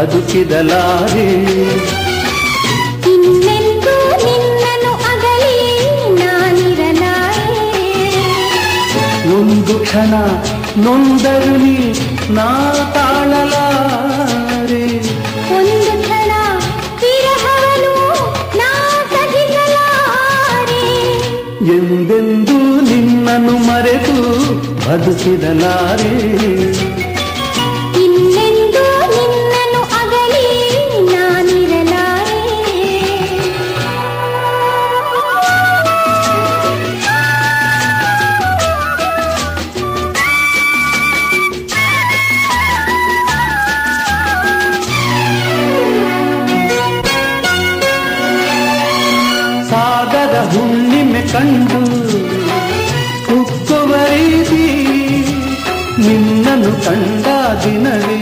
ಬದುಕಿದಲಾರೆ ಇನ್ನೆಂದೂ ನಿನ್ನನ್ನು ಅಗಲಿ ನಾನಿರಲಾರೆ. ಒಂದು ಕ್ಷಣ ನೊಂದರು ನೀ ನಾ ತಾಳಲಾರೆ. ಒಂದು ಕ್ಷಣ ವಿರಹವನು ನಾ ಸಹಿಸಲಾರೆ ಎಂದೆಂದೂ ನಿನ್ನನ್ನು ಮರೆತು ಬದುಕಿದಲಾರೆ ಕಂಡು ಉಕ್ಕುವ ರೀತಿ ನಿನ್ನನ್ನು ಕಂಡ ದಿನವೇ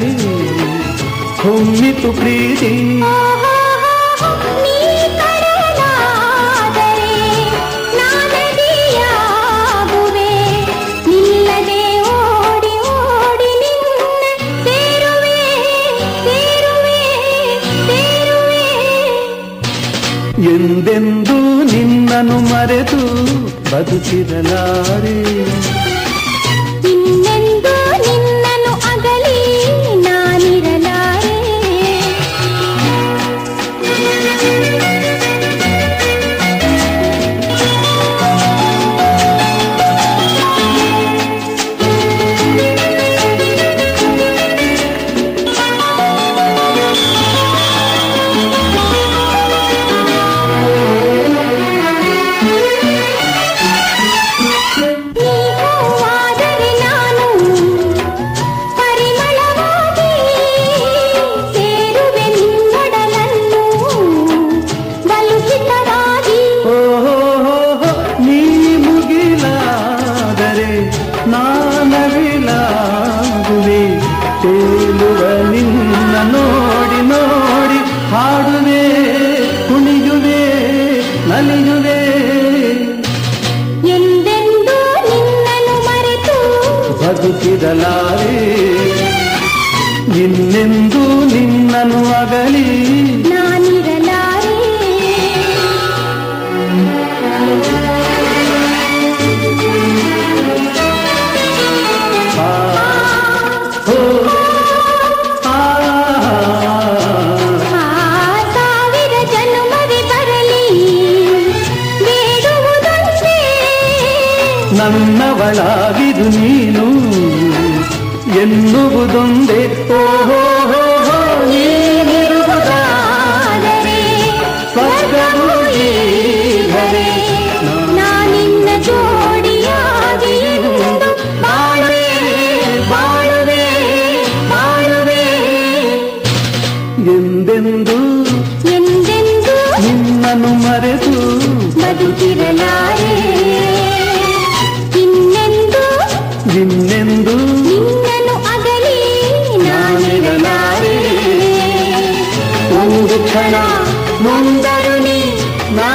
ಹೊಮ್ಮಿತು ಪ್ರೀತಿ ಎಂದೆಂದೂ ನಿನ್ನನ್ನು ಮರೆತು ಬದುಕಿರಲಾರೆ ತೇಲುವ ನಿನ್ನ ನೋಡಿ ನೋಡಿ ಹಾಡುವೆ ಕುಣಿಯುವೆ ನಲಿಯುವೆ. ಎಂದೆಂದೂ ನಿನ್ನನ್ನು ಮರೆತು ಬದುಕಿರಲಾರೆ ಇನ್ನೆಂದೂ ನನ್ನವಳಾಗಿದು ನೀನು ಎನ್ನುವುದೊಂದೇ ಓಹೋ ನೀನಿರುವುದಾದರೆ ಸ್ವರ್ಗವು ಈಗಲೇ ನಾನಿನ್ನ ಜೋಡಿಯಾಗಿ ಎಂದು ಬಾಳುವೆ ಬಾಳುವೆ ಬಾಳುವೆ ಎಂದೆಂದು ಎಂದೆಂದೂ ನಿನ್ನನ್ನು ಮರೆತು ಬದುಕಿರಲಾರೆ ముందరుని నా